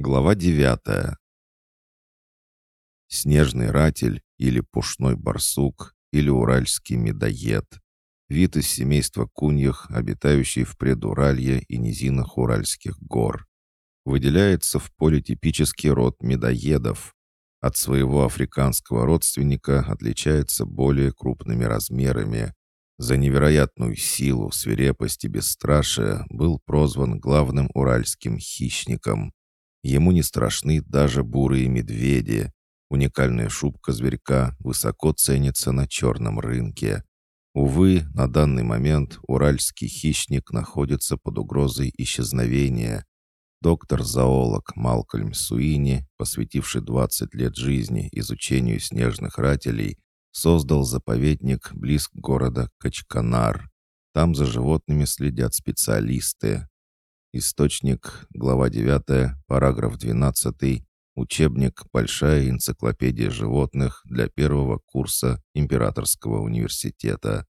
Глава 9. Снежный ратель или пушной барсук или уральский медоед. Вид из семейства куньях, обитающий в предуралье и низинах Уральских гор. Выделяется в поле типический род медоедов. От своего африканского родственника отличается более крупными размерами. За невероятную силу, свирепость и бесстрашие был прозван главным уральским хищником. Ему не страшны даже бурые медведи. Уникальная шубка зверька высоко ценится на черном рынке. Увы, на данный момент уральский хищник находится под угрозой исчезновения. Доктор-зоолог Малкольм Суини, посвятивший 20 лет жизни изучению снежных рателей, создал заповедник близ города Качканар. Там за животными следят специалисты. Источник, глава 9, параграф 12, учебник «Большая энциклопедия животных» для первого курса Императорского университета.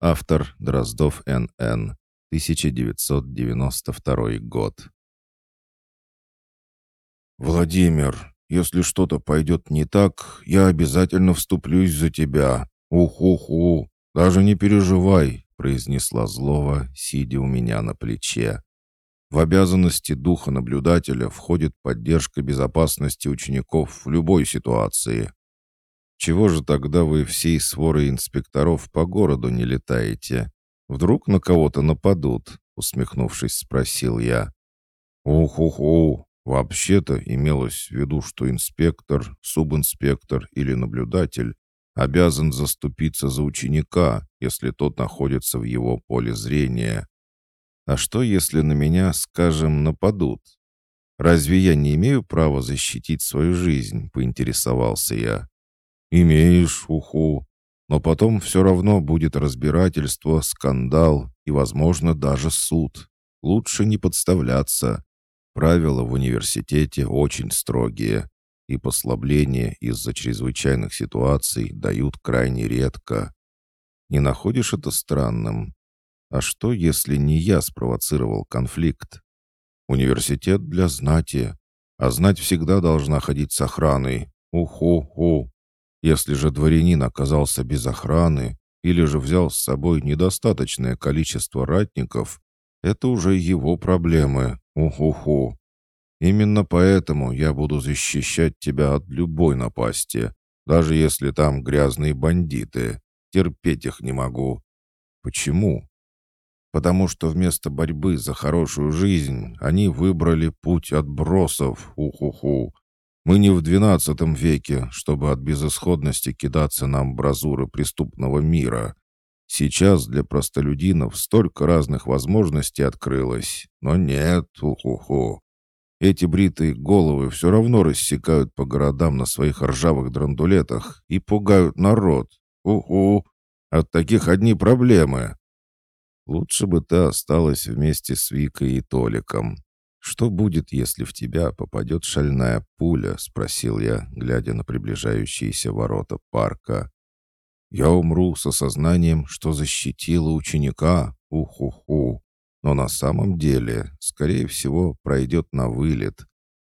Автор Дроздов Н.Н. 1992 год. «Владимир, если что-то пойдет не так, я обязательно вступлюсь за тебя. Ух-ух-ух, даже не переживай», произнесла Злова, сидя у меня на плече. В обязанности духа наблюдателя входит поддержка безопасности учеников в любой ситуации. Чего же тогда вы всей сворой инспекторов по городу не летаете? Вдруг на кого-то нападут?» Усмехнувшись, спросил я. «Ух-ух-ух, вообще-то имелось в виду, что инспектор, субинспектор или наблюдатель обязан заступиться за ученика, если тот находится в его поле зрения. А что, если на меня, скажем, нападут? Разве я не имею права защитить свою жизнь?» — поинтересовался я. «Имеешь, уху. Но потом все равно будет разбирательство, скандал и, возможно, даже суд. Лучше не подставляться. Правила в университете очень строгие, и послабления из-за чрезвычайных ситуаций дают крайне редко. Не находишь это странным? А что, если не я спровоцировал конфликт? Университет для знати, а знать всегда должна ходить с охраной. Уху-ху. Если же дворянин оказался без охраны или же взял с собой недостаточное количество ратников, это уже его проблемы. Уху-ху. Именно поэтому я буду защищать тебя от любой напасти, даже если там грязные бандиты. Терпеть их не могу. Почему? Потому что вместо борьбы за хорошую жизнь они выбрали путь отбросов, уху-ху. Мы не в двенадцатом веке, чтобы от безысходности кидаться на амбразуры преступного мира. Сейчас для простолюдинов столько разных возможностей открылось, но нет, уху-ху. Эти бритые головы все равно рассекают по городам на своих ржавых драндулетах и пугают народ. Уху. От таких одни проблемы. Лучше бы ты осталась вместе с Викой и Толиком. Что будет, если в тебя попадет шальная пуля?» — спросил я, глядя на приближающиеся ворота парка. «Я умру с осознанием, что защитила ученика. Уху-ху. Но на самом деле, скорее всего, пройдет на вылет.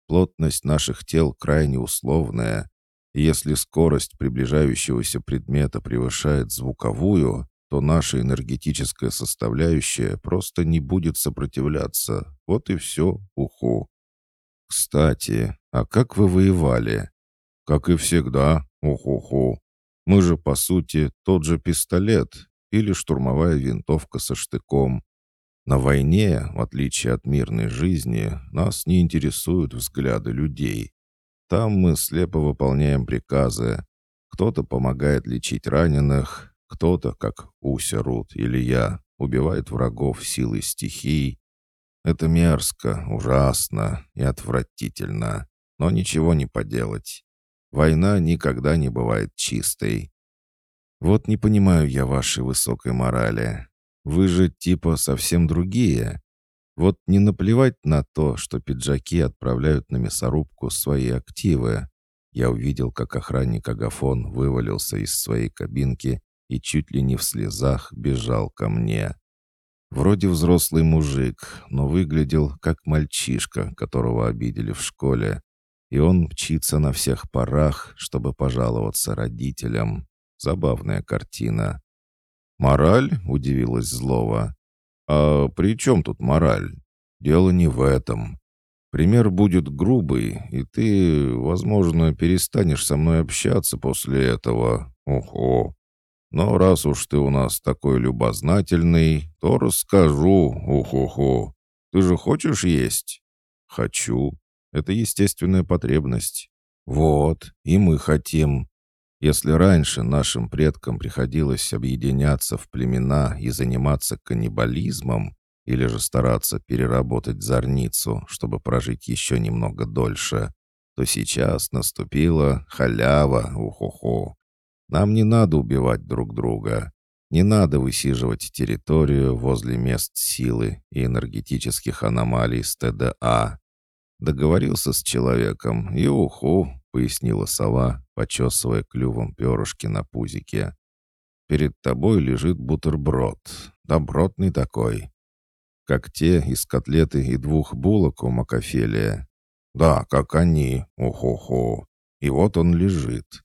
Плотность наших тел крайне условная, и если скорость приближающегося предмета превышает звуковую, то наша энергетическая составляющая просто не будет сопротивляться. Вот и все, уху. Кстати, а как вы воевали? Как и всегда, уху-ху. Мы же, по сути, тот же пистолет или штурмовая винтовка со штыком. На войне, в отличие от мирной жизни, нас не интересуют взгляды людей. Там мы слепо выполняем приказы. Кто-то помогает лечить раненых, кто-то, как Уся Рут или я, убивает врагов силой стихий. Это мерзко, ужасно и отвратительно, но ничего не поделать. Война никогда не бывает чистой. Вот не понимаю я вашей высокой морали. Вы же типа совсем другие. Вот не наплевать на то, что пиджаки отправляют на мясорубку свои активы. Я увидел, как охранник Агафон вывалился из своей кабинки и чуть ли не в слезах бежал ко мне. Вроде взрослый мужик, но выглядел как мальчишка, которого обидели в школе. И он мчится на всех парах, чтобы пожаловаться родителям. Забавная картина. «Мораль?» — удивилась Злова. «А при чем тут мораль? Дело не в этом. Пример будет грубый, и ты, возможно, перестанешь со мной общаться после этого. Ого! Но раз уж ты у нас такой любознательный, то расскажу. Ого-го! Ты же хочешь есть? Хочу. Это естественная потребность. Вот, и мы хотим. Если раньше нашим предкам приходилось объединяться в племена и заниматься каннибализмом, или же стараться переработать зорницу, чтобы прожить еще немного дольше, то сейчас наступила халява, уху-ху. Нам не надо убивать друг друга. Не надо высиживать территорию возле мест силы и энергетических аномалий с ТДА. Договорился с человеком и уху, пояснила сова, почесывая клювом перышки на пузике. Перед тобой лежит бутерброд, добротный такой, как те из котлеты и двух булок у Макофелия. Да, как они, охо-хо. И вот он лежит.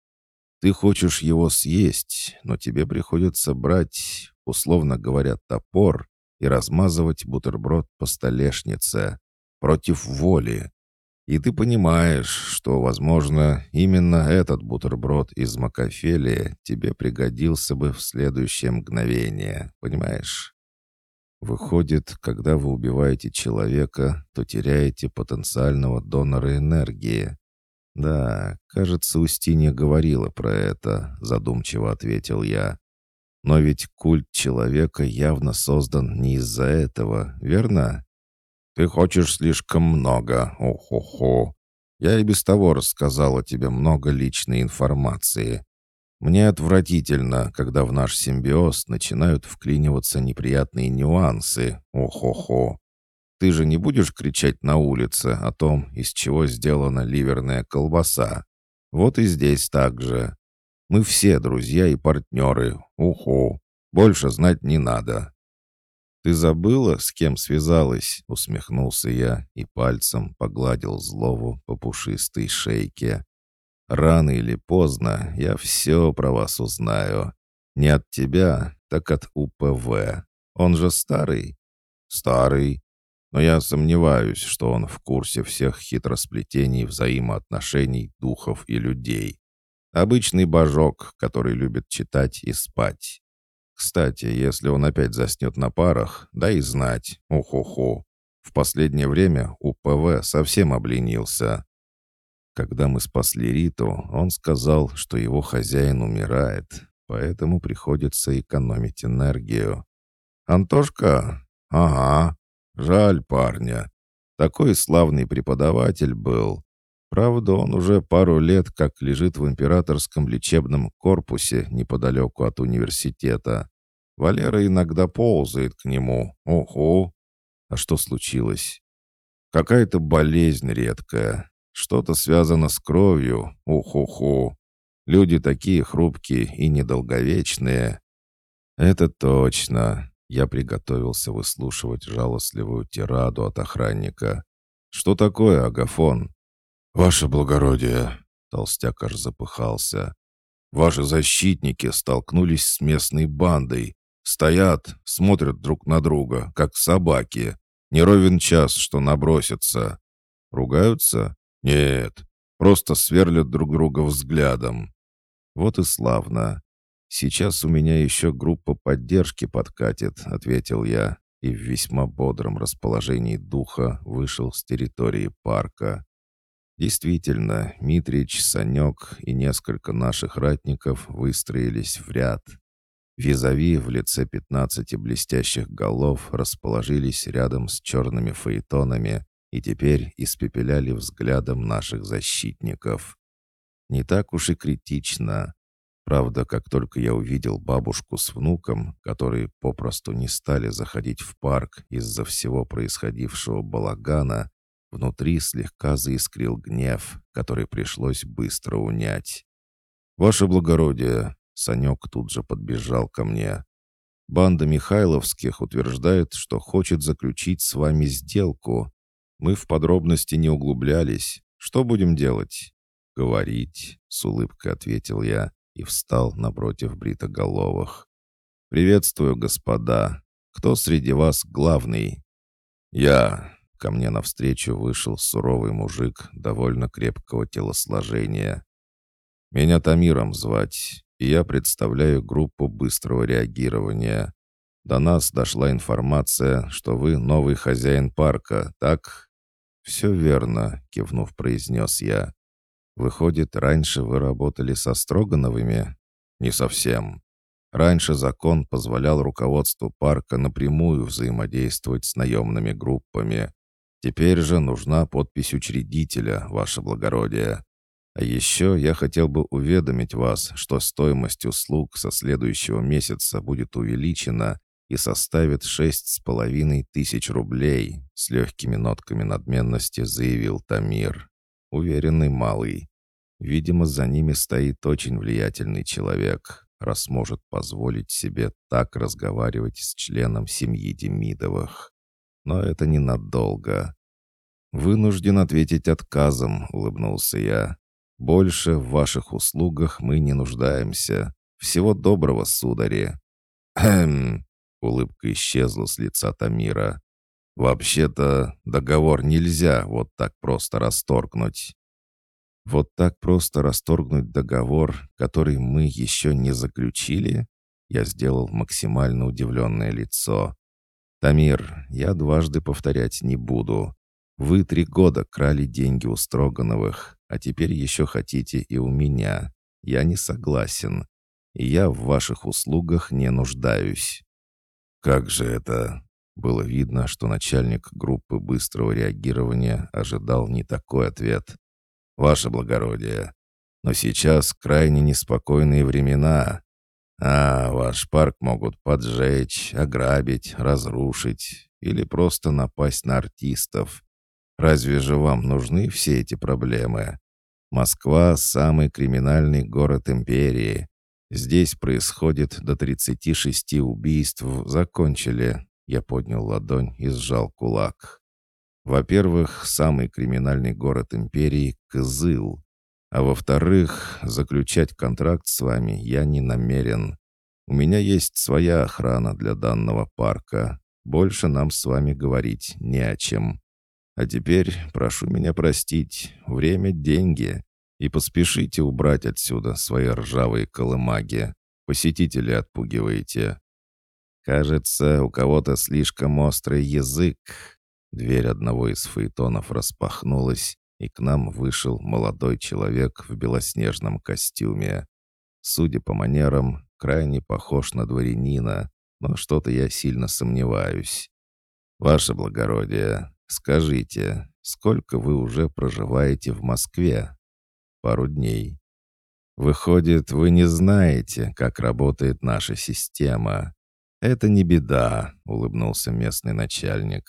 Ты хочешь его съесть, но тебе приходится брать, условно говоря, топор и размазывать бутерброд по столешнице против воли. И ты понимаешь, что, возможно, именно этот бутерброд из Макофелия тебе пригодился бы в следующее мгновение, понимаешь? Выходит, когда вы убиваете человека, то теряете потенциального донора энергии. Да, кажется, Устинья говорила про это, задумчиво ответил я. Но ведь культ человека явно создан не из-за этого, верно? Ты хочешь слишком много, ох-охо. Я и без того рассказала тебе много личной информации. Мне отвратительно, когда в наш симбиоз начинают вклиниваться неприятные нюансы. Ох-охо. Ты же не будешь кричать на улице о том, из чего сделана ливерная колбаса. Вот и здесь так же. Мы все друзья и партнеры. Уху. Больше знать не надо. «Ты забыла, с кем связалась?» — усмехнулся я и пальцем погладил Злову по пушистой шейке. Рано или поздно я все про вас узнаю. Не от тебя, так от УПВ. Он же старый? Старый. Но я сомневаюсь, что он в курсе всех хитросплетений взаимоотношений духов и людей. Обычный божок, который любит читать и спать. Кстати, если он опять заснет на парах, дай знать. Уху-ху. В последнее время УПВ совсем обленился. Когда мы спасли Риту, он сказал, что его хозяин умирает, поэтому приходится экономить энергию. «Антошка? Ага. Жаль парня. Такой славный преподаватель был. Правда, он уже пару лет как лежит в императорском лечебном корпусе неподалеку от университета. Валера иногда ползает к нему. Ого! А что случилось? Какая-то болезнь редкая. Что-то связано с кровью. Уху-ху. Люди такие хрупкие и недолговечные. Это точно. Я приготовился выслушивать жалостливую тираду от охранника. Что такое, Агафон? Ваше благородие. Толстяк аж запыхался. Ваши защитники столкнулись с местной бандой. Стоят, смотрят друг на друга, как собаки. Не ровен час, что набросятся. Ругаются? «Нет, просто сверлят друг друга взглядом». «Вот и славно. Сейчас у меня еще группа поддержки подкатит», — ответил я и в весьма бодром расположении духа вышел с территории парка. Действительно, Митрич, Санек и несколько наших ратников выстроились в ряд. Визави в лице пятнадцати блестящих голов расположились рядом с черными фаэтонами, и теперь испепеляли взглядом наших защитников. Не так уж и критично. Правда, как только я увидел бабушку с внуком, которые попросту не стали заходить в парк из-за всего происходившего балагана, внутри слегка заискрил гнев, который пришлось быстро унять. «Ваше благородие!» — Санек тут же подбежал ко мне. Банда Михайловских утверждает, что хочет заключить с вами сделку. Мы в подробности не углублялись. Что будем делать?» «Говорить», — с улыбкой ответил я и встал напротив бритоголовых. «Приветствую, господа. Кто среди вас главный?» «Я». Ко мне навстречу вышел суровый мужик довольно крепкого телосложения. «Меня Тамиром звать, и я представляю группу быстрого реагирования. До нас дошла информация, что вы новый хозяин парка, так?» «Все верно», — кивнув, произнес я. «Выходит, раньше вы работали со Строгановыми?» «Не совсем. Раньше закон позволял руководству парка напрямую взаимодействовать с наемными группами. Теперь же нужна подпись учредителя, ваше благородие. А еще я хотел бы уведомить вас, что стоимость услуг со следующего месяца будет увеличена и составит шесть с половиной тысяч рублей, с легкими нотками надменности заявил Тамир. Уверенный малый. Видимо, за ними стоит очень влиятельный человек раз может позволить себе так разговаривать с членом семьи Демидовых. Но это ненадолго. «Вынужден ответить отказом», — улыбнулся я. «Больше в ваших услугах мы не нуждаемся. Всего доброго, судари». «Хм...» — улыбка исчезла с лица Тамира. «Вообще-то договор нельзя вот так просто расторгнуть. Вот так просто расторгнуть договор, который мы еще не заключили? Я сделал максимально удивленное лицо. «Тамир, я дважды повторять не буду. Вы три года крали деньги у Строгановых, а теперь еще хотите и у меня. Я не согласен. И я в ваших услугах не нуждаюсь». «Как же это?» Было видно, что начальник группы быстрого реагирования ожидал не такой ответ ваше благородие. Но сейчас крайне неспокойные времена. А ваш парк могут поджечь, ограбить, разрушить или просто напасть на артистов. Разве же вам нужны все эти проблемы? Москва — самый криминальный город империи. Здесь происходит до 36 убийств. Закончили. Я поднял ладонь и сжал кулак. Во-первых, самый криминальный город империи — Кызыл. А во-вторых, заключать контракт с вами я не намерен. У меня есть своя охрана для данного парка. Больше нам с вами говорить не о чем. А теперь прошу меня простить. Время — деньги. И поспешите убрать отсюда свои ржавые колымаги. Посетителей отпугиваете. Кажется, у кого-то слишком острый язык. Дверь одного из фаэтонов распахнулась, и к нам вышел молодой человек в белоснежном костюме. Судя по манерам, крайне похож на дворянина, но что-то я сильно сомневаюсь. «Ваше благородие, скажите, сколько вы уже проживаете в Москве?» «Пару дней». «Выходит, вы не знаете, как работает наша система». «Это не беда», — улыбнулся местный начальник.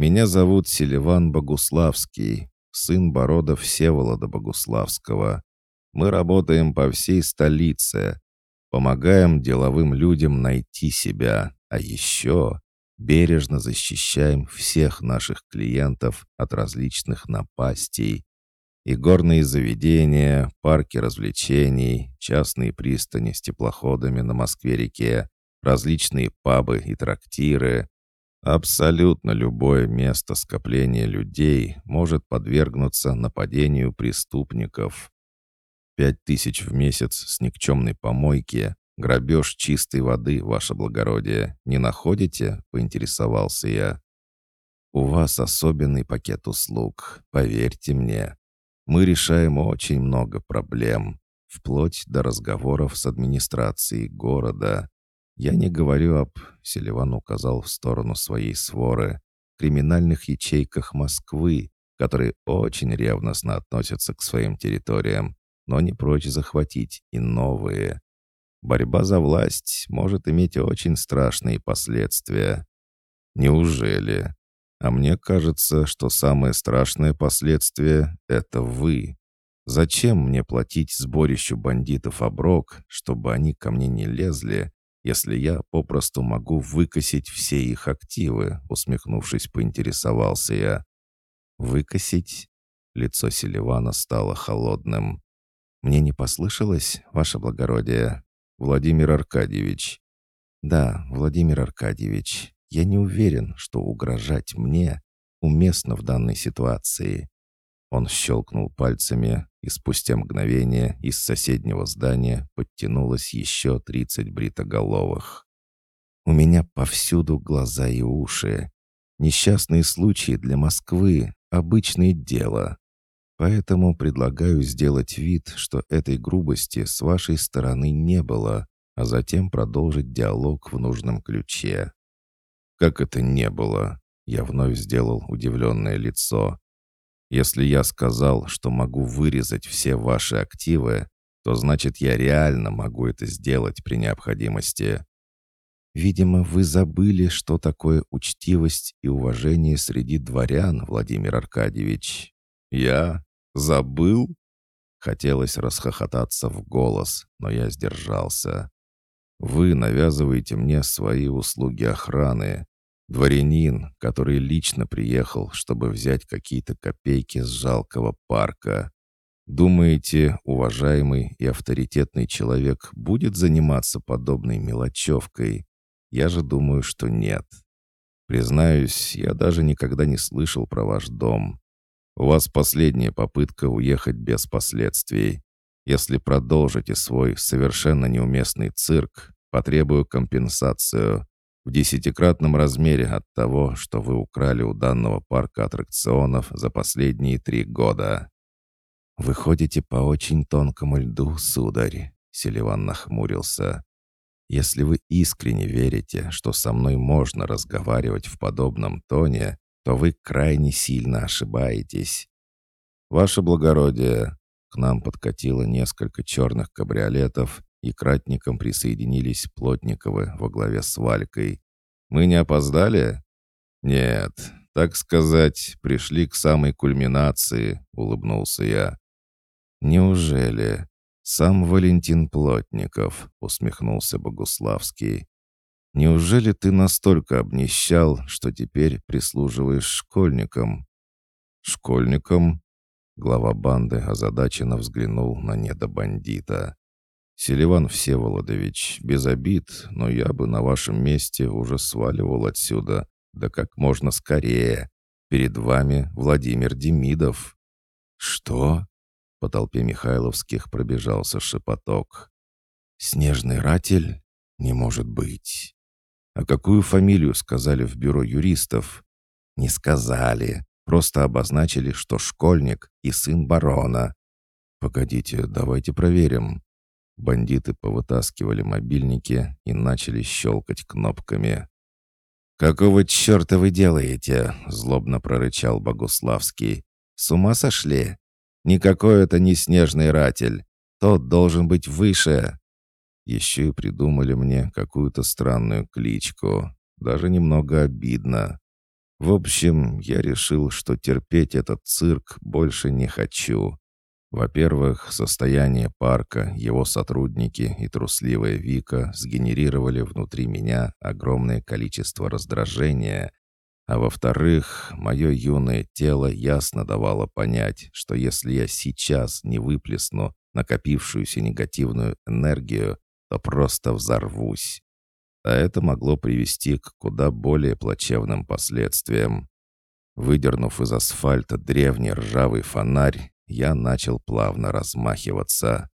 Меня зовут Селиван Богуславский, сын Борода Всеволода Богуславского. Мы работаем по всей столице, помогаем деловым людям найти себя, а еще бережно защищаем всех наших клиентов от различных напастей. И горные заведения, парки развлечений, частные пристани с теплоходами на Москве-реке, различные пабы и трактиры, Абсолютно любое место скопления людей может подвергнуться нападению преступников. Пять тысяч в месяц с никчемной помойки, грабеж чистой воды, ваше благородие, не находите?» — поинтересовался я. «У вас особенный пакет услуг, поверьте мне. Мы решаем очень много проблем, вплоть до разговоров с администрацией города. «Я не говорю об...» — Селиван указал в сторону своей своры. «Криминальных ячейках Москвы, которые очень ревностно относятся к своим территориям, но не прочь захватить и новые. Борьба за власть может иметь очень страшные последствия». «Неужели?» А мне кажется, что самое страшное последствие — это вы. Зачем мне платить сборищу бандитов оброк, чтобы они ко мне не лезли, если я попросту могу выкосить все их активы?» Усмехнувшись, поинтересовался я. «Выкосить?» Лицо Селивана стало холодным. «Мне не послышалось, ваше благородие?» «Владимир Аркадьевич». «Да, Владимир Аркадьевич, я не уверен, что угрожать мне уместно в данной ситуации». Он щелкнул пальцами, и спустя мгновение из соседнего здания подтянулось еще тридцать бритоголовых. «У меня повсюду глаза и уши. Несчастные случаи для Москвы — обычное дело. Поэтому предлагаю сделать вид, что этой грубости с вашей стороны не было, а затем продолжить диалог в нужном ключе». «Как это не было?» Я вновь сделал удивленное лицо. Если я сказал, что могу вырезать все ваши активы, то значит я реально могу это сделать при необходимости. Видимо, вы забыли, что такое учтивость и уважение среди дворян, Владимир Аркадьевич. Я забыл? Хотелось расхохотаться в голос, но я сдержался. Вы навязываете мне свои услуги охраны, Дворянин, который лично приехал, чтобы взять какие-то копейки с жалкого парка. Думаете, уважаемый и авторитетный человек будет заниматься подобной мелочевкой? Я же думаю, что нет. Признаюсь, я даже никогда не слышал про ваш дом. У вас последняя попытка уехать без последствий. Если продолжите свой совершенно неуместный цирк, потребую компенсацию в десятикратном размере от того, что вы украли у данного парка аттракционов за последние три года. «Вы ходите по очень тонкому льду, сударь», — Селиван нахмурился. «Если вы искренне верите, что со мной можно разговаривать в подобном тоне, то вы крайне сильно ошибаетесь. Ваше благородие, к нам подкатило несколько черных кабриолетов, и к присоединились Плотниковы во главе с Валькой. «Мы не опоздали?» «Нет, так сказать, пришли к самой кульминации», — улыбнулся я. «Неужели? Сам Валентин Плотников», — усмехнулся Богуславский. «Неужели ты настолько обнищал, что теперь прислуживаешь школьникам?» «Школьникам?» Глава банды озадаченно взглянул на недобандита. «Селиван Всеволодович, без обид, но я бы на вашем месте уже сваливал отсюда, да как можно скорее. Перед вами Владимир Демидов». «Что?» По толпе Михайловских пробежался шепоток. «Снежный ратель? Не может быть!» «А какую фамилию сказали в бюро юристов?» «Не сказали. Просто обозначили, что школьник и сын барона». «Погодите, давайте проверим». Бандиты повытаскивали мобильники и начали щелкать кнопками. «Какого черта вы делаете?» — злобно прорычал Богуславский. «С ума сошли? Никакой это не снежный ратель. Тот должен быть выше». Еще и придумали мне какую-то странную кличку. Даже немного обидно. В общем, я решил, что терпеть этот цирк больше не хочу. Во-первых, состояние парка, его сотрудники и трусливая Вика сгенерировали внутри меня огромное количество раздражения. А во-вторых, мое юное тело ясно давало понять, что если я сейчас не выплесну накопившуюся негативную энергию, то просто взорвусь. А это могло привести к куда более плачевным последствиям. Выдернув из асфальта древний ржавый фонарь, я начал плавно размахиваться.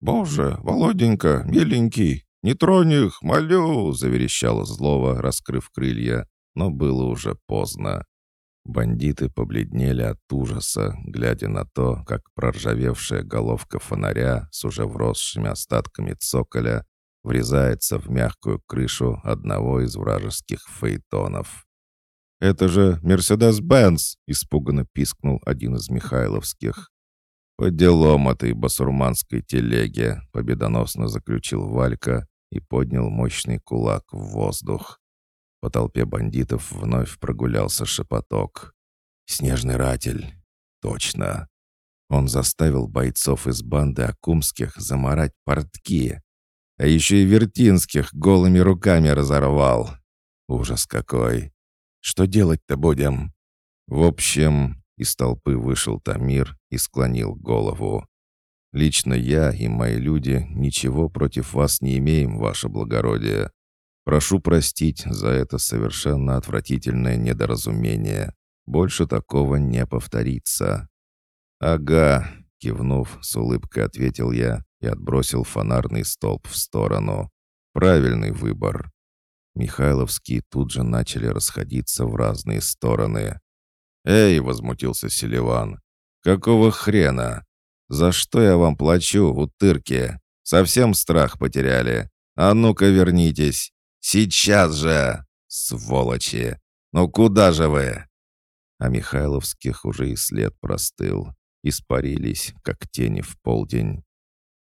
«Боже, Володенька, миленький, не тронь их, молю!» — заверещало злово, раскрыв крылья, но было уже поздно. Бандиты побледнели от ужаса, глядя на то, как проржавевшая головка фонаря с уже вросшими остатками цоколя врезается в мягкую крышу одного из вражеских фейтонов. «Это же Мерседес-Бенц!» — испуганно пискнул один из Михайловских. «По делам этой басурманской телеги!» — победоносно заключил Валька и поднял мощный кулак в воздух. По толпе бандитов вновь прогулялся шепоток. «Снежный ратель!» «Точно!» Он заставил бойцов из банды Акумских заморать портки. А еще и Вертинских голыми руками разорвал. Ужас какой. Что делать-то будем? В общем, из толпы вышел Тамир и склонил голову. Лично я и мои люди ничего против вас не имеем, ваше благородие. Прошу простить за это совершенно отвратительное недоразумение. Больше такого не повторится». «Ага», — кивнув, с улыбкой ответил я и отбросил фонарный столб в сторону. «Правильный выбор». Михайловские тут же начали расходиться в разные стороны. «Эй!» — возмутился Селиван. «Какого хрена? «За что я вам плачу, утырки? Совсем страх потеряли? А ну-ка вернитесь! Сейчас же! Сволочи! Ну куда же вы?» А Михайловских уже и след простыл. Испарились, как тени в полдень.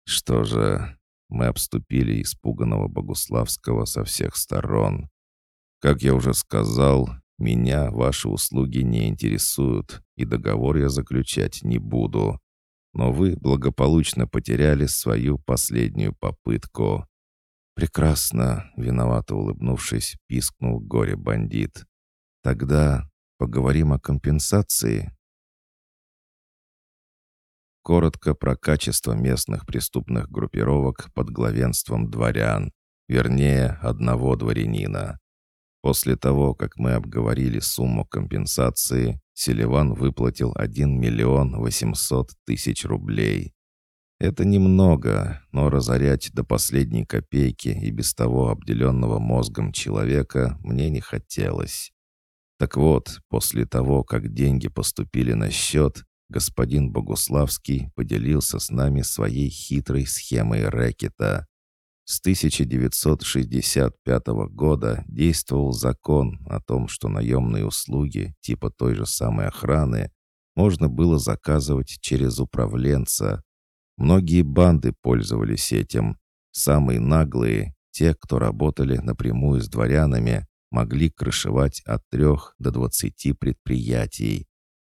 Что же, мы обступили испуганного Богуславского со всех сторон. Как я уже сказал, меня ваши услуги не интересуют, и договор я заключать не буду но вы благополучно потеряли свою последнюю попытку». «Прекрасно», — виновато улыбнувшись, пискнул горе-бандит. «Тогда поговорим о компенсации». Коротко про качество местных преступных группировок под главенством дворян, вернее, одного дворянина. После того, как мы обговорили сумму компенсации, Селиван выплатил 1 миллион 800 тысяч рублей. Это немного, но разорять до последней копейки и без того обделенного мозгом человека мне не хотелось. Так вот, после того, как деньги поступили на счет, господин Богуславский поделился с нами своей хитрой схемой рэкета. С 1965 года действовал закон о том, что наемные услуги, типа той же самой охраны, можно было заказывать через управленца. Многие банды пользовались этим. Самые наглые, те, кто работали напрямую с дворянами, могли крышевать от трех до двадцати предприятий.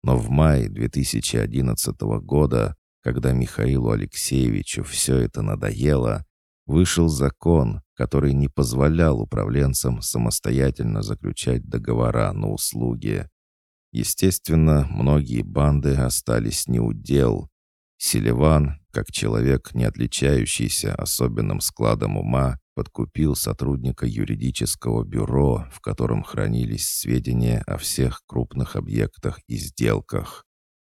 Но в мае 2011 года, когда Михаилу Алексеевичу все это надоело, вышел закон, который не позволял управленцам самостоятельно заключать договора на услуги. Естественно, многие банды остались неудел. Селиван, как человек, не отличающийся особенным складом ума, подкупил сотрудника юридического бюро, в котором хранились сведения о всех крупных объектах и сделках.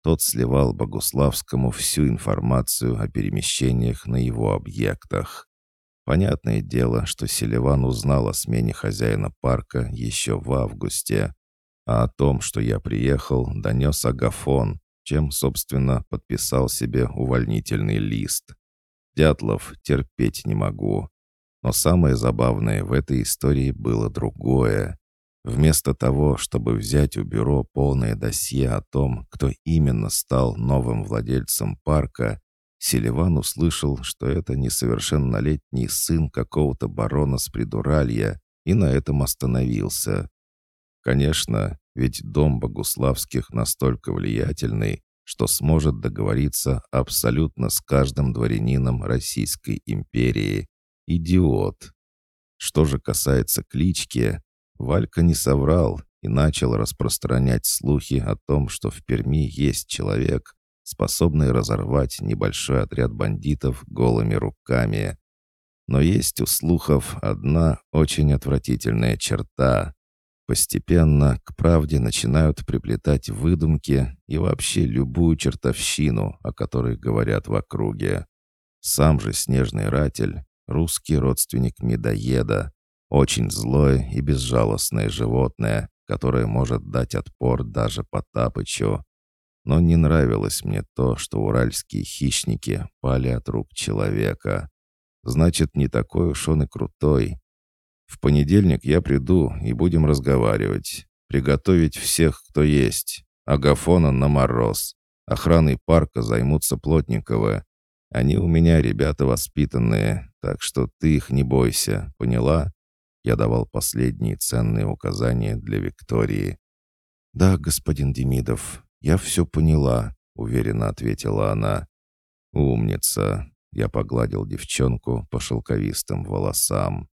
Тот сливал Богуславскому всю информацию о перемещениях на его объектах. Понятное дело, что Селиван узнал о смене хозяина парка еще в августе, а о том, что я приехал, донес Агафон, чем, собственно, подписал себе увольнительный лист. Дятлов терпеть не могу. Но самое забавное в этой истории было другое. Вместо того, чтобы взять у бюро полное досье о том, кто именно стал новым владельцем парка, Селиван услышал, что это несовершеннолетний сын какого-то барона с придуралья, и на этом остановился. Конечно, ведь дом Богуславских настолько влиятельный, что сможет договориться абсолютно с каждым дворянином Российской империи. Идиот. Что же касается клички, Валька не соврал и начал распространять слухи о том, что в Перми есть человек, способный разорвать небольшой отряд бандитов голыми руками. Но есть у слухов одна очень отвратительная черта. Постепенно к правде начинают приплетать выдумки и вообще любую чертовщину, о которой говорят в округе. Сам же Снежный Ратель — русский родственник медоеда, очень злое и безжалостное животное, которое может дать отпор даже Потапычу. Но не нравилось мне то, что уральские хищники пали от рук человека. Значит, не такой уж он и крутой. В понедельник я приду и будем разговаривать. Приготовить всех, кто есть. Агафона на мороз. Охраной парка займутся Плотниковы. Они у меня ребята воспитанные, так что ты их не бойся, поняла?» Я давал последние ценные указания для Виктории. «Да, господин Демидов, «Я все поняла», — уверенно ответила она. «Умница. я погладил девчонку по шелковистым волосам.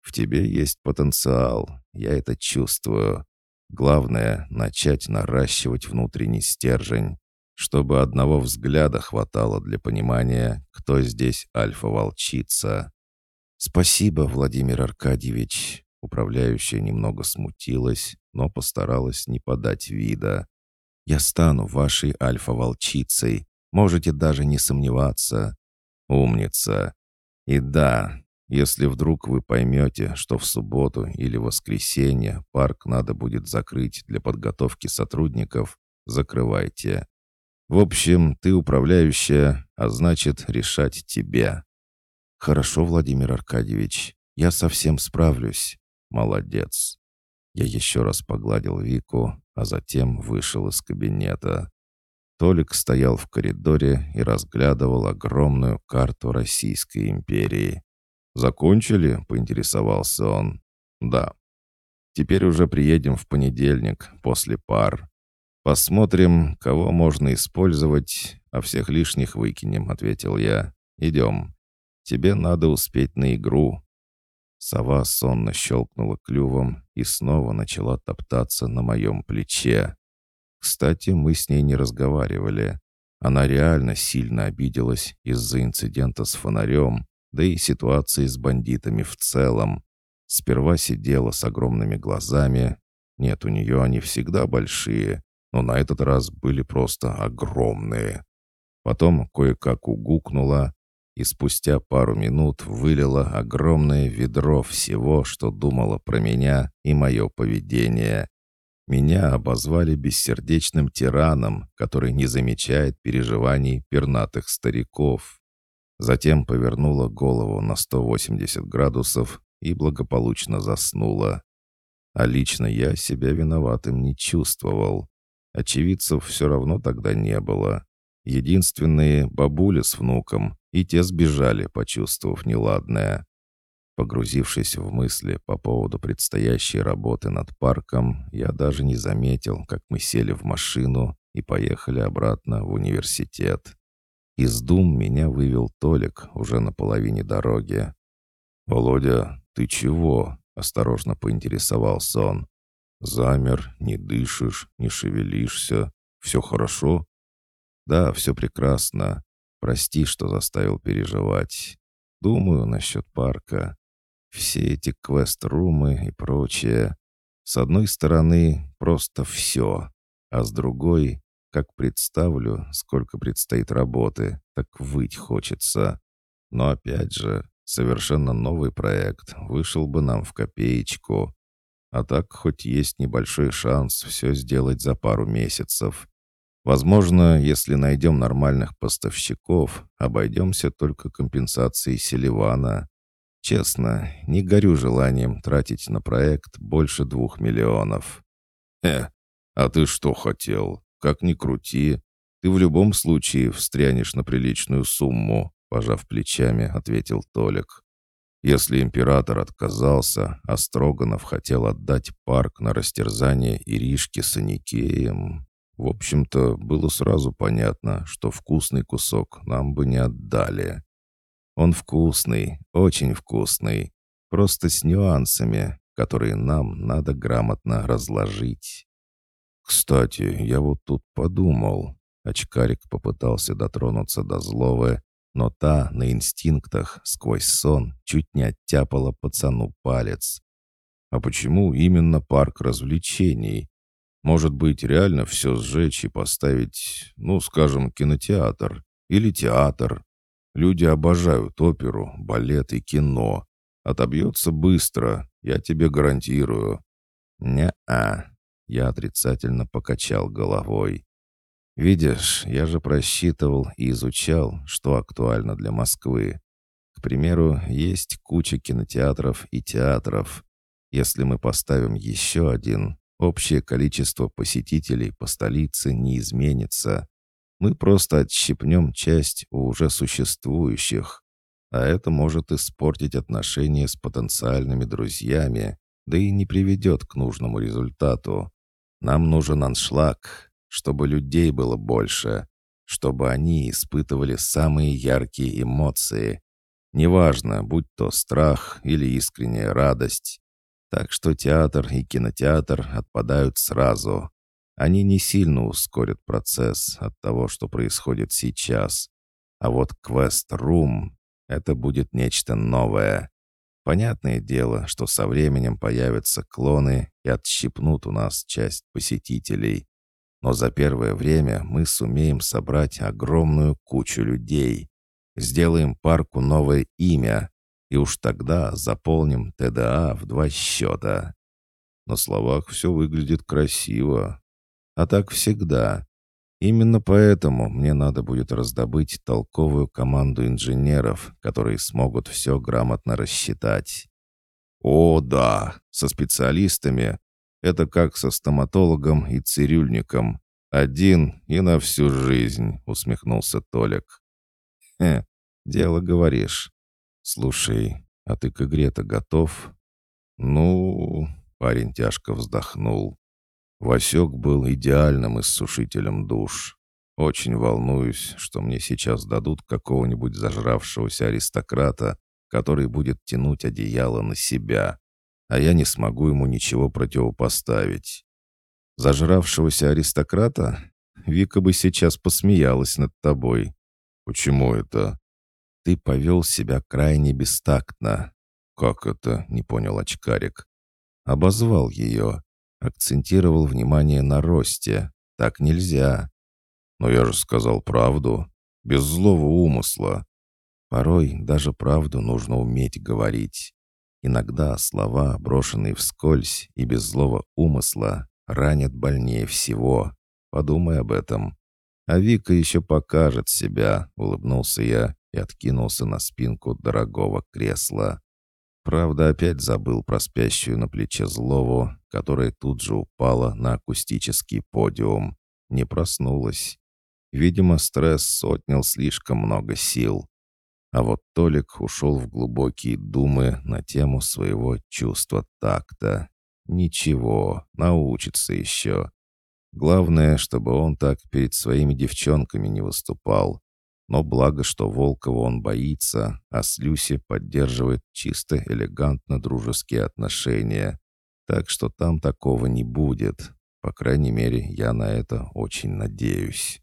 «В тебе есть потенциал, я это чувствую. Главное — начать наращивать внутренний стержень, чтобы одного взгляда хватало для понимания, кто здесь альфа-волчица. «Спасибо, Владимир Аркадьевич». Управляющая немного смутилась, но постаралась не подать вида. «Я стану вашей альфа-волчицей. Можете даже не сомневаться». «Умница». «И да, если вдруг вы поймете, что в субботу или воскресенье парк надо будет закрыть для подготовки сотрудников, закрывайте. В общем, ты управляющая, а значит, решать тебе. Хорошо, Владимир Аркадьевич, я совсем справлюсь. Молодец. Я еще раз погладил Вику, а затем вышел из кабинета. Толик стоял в коридоре и разглядывал огромную карту Российской империи. «Закончили?» — поинтересовался он. «Да. Теперь уже приедем в понедельник, после пар. Посмотрим, кого можно использовать, а всех лишних выкинем», — ответил я. «Идем. Тебе надо успеть на игру». Сова сонно щелкнула клювом и снова начала топтаться на моем плече. Кстати, мы с ней не разговаривали. Она реально сильно обиделась из-за инцидента с фонарем, да и ситуации с бандитами в целом. Сперва сидела с огромными глазами. Нет, у нее они всегда большие, но на этот раз были просто огромные. Потом кое-как угукнула, и спустя пару минут вылила огромное ведро всего, что думала про меня и мое поведение. Меня обозвали бессердечным тираном, который не замечает переживаний пернатых стариков. Затем повернула голову на 180 градусов и благополучно заснула. А лично я себя виноватым не чувствовал. Очевидцев все равно тогда не было. Единственные — бабуля с внуком, и те сбежали, почувствовав неладное. Погрузившись в мысли по поводу предстоящей работы над парком, я даже не заметил, как мы сели в машину и поехали обратно в университет. Из дум меня вывел Толик уже на половине дороги. «Володя, ты чего?» — осторожно поинтересовался он. «Замер, не дышишь, не шевелишься. Все хорошо?» «Да, все прекрасно. Прости, что заставил переживать. Думаю насчет парка. Все эти квест-румы и прочее. С одной стороны, просто все, а с другой как представлю, сколько предстоит работы, так выть хочется. Но опять же, совершенно новый проект вышел бы нам в копеечку. А так хоть есть небольшой шанс все сделать за пару месяцев. Возможно, если найдем нормальных поставщиков, обойдемся только компенсацией Селивана. Честно, не горю желанием тратить на проект больше двух миллионов. «Э, а ты что хотел?» Как ни крути, ты в любом случае встрянешь на приличную сумму, пожав плечами, ответил Толик. Если император отказался, а Строганов хотел отдать парк на растерзание Иришки с Аникеем, в общем-то, было сразу понятно, что вкусный кусок нам бы не отдали. Он вкусный, очень вкусный, просто с нюансами, которые нам надо грамотно разложить. «Кстати, я вот тут подумал». Очкарик попытался дотронуться до злого, но та на инстинктах сквозь сон чуть не оттяпала пацану палец. «А почему именно парк развлечений? Может быть, реально все сжечь и поставить, ну, скажем, кинотеатр или театр? Люди обожают оперу, балет и кино. Отобьется быстро, я тебе гарантирую». «Не-а», я отрицательно покачал головой. «Видишь, я же просчитывал и изучал, что актуально для Москвы. К примеру, есть куча кинотеатров и театров. Если мы поставим еще один, общее количество посетителей по столице не изменится. Мы просто отщипнем часть у уже существующих. А это может испортить отношения с потенциальными друзьями, да и не приведет к нужному результату. Нам нужен аншлаг, чтобы людей было больше. чтобы они испытывали самые яркие эмоции. Неважно, будь то страх или искренняя радость. Так что театр и кинотеатр отпадают сразу. Они не сильно ускорят процесс от того, что происходит сейчас. А вот квест-рум — это будет нечто новое. Понятное дело, что со временем появятся клоны и отщипнут у нас часть посетителей. Но за первое время мы сумеем собрать огромную кучу людей. Сделаем парку новое имя, и уж тогда заполним ТДА в два счета. На словах все выглядит красиво. А так всегда. Именно поэтому мне надо будет раздобыть толковую команду инженеров, которые смогут все грамотно рассчитать. О, да, со специалистами. Это как со стоматологом и цирюльником. Один и на всю жизнь, усмехнулся Толик. Хе, дело говоришь. Слушай, а ты к игре-то готов? Ну, парень тяжко вздохнул. Васек был идеальным иссушителем душ. Очень волнуюсь, что мне сейчас дадут какого-нибудь зажравшегося аристократа, который будет тянуть одеяло на себя, а я не смогу ему ничего противопоставить. Зажравшегося аристократа? Вика бы сейчас посмеялась над тобой. Почему это? Ты повел себя крайне бестактно. Как это? Не понял очкарик. Обозвал ее. Акцентировал внимание на росте. Так нельзя. Но я же сказал правду. Без злого умысла. Порой даже правду нужно уметь говорить. Иногда слова, брошенные вскользь и без злого умысла, ранят больнее всего. Подумай об этом. А Вика еще покажет себя, улыбнулся я и откинулся на спинку дорогого кресла. Правда, опять забыл про спящую на плече Злову, которая тут же упала на акустический подиум. Не проснулась. Видимо, стресс отнял слишком много сил. А вот Толик ушел в глубокие думы на тему своего чувства такта. Ничего, научится еще. Главное, чтобы он так перед своими девчонками не выступал. Но благо, что Волкова он боится, а с Люси поддерживает чисто элегантно дружеские отношения. Так что там такого не будет. По крайней мере, я на это очень надеюсь.